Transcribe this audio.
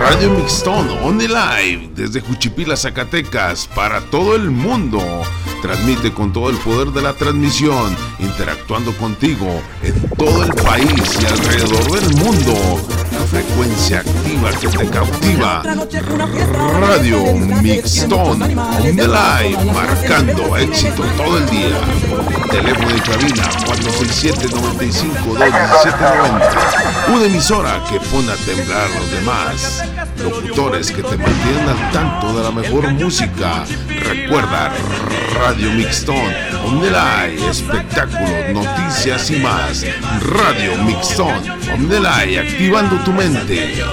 Radio Mixton On the Live desde Juchipila, Zacatecas para todo el mundo. Transmite con todo el poder de la transmisión, interactuando contigo en todo el país y alrededor del mundo. La frecuencia activa que te cautiva. Radio Mixton On the Live, marcando éxito todo el día. Teléfono de cabina 467 95 Una emisora que pone a temblar a los demás. Locutores que te mantienen al tanto de la mejor música. Recuerda Radio Mixton, Omnelay, espectáculos, noticias y más. Radio Mixton, Omnelay, activando tu mente.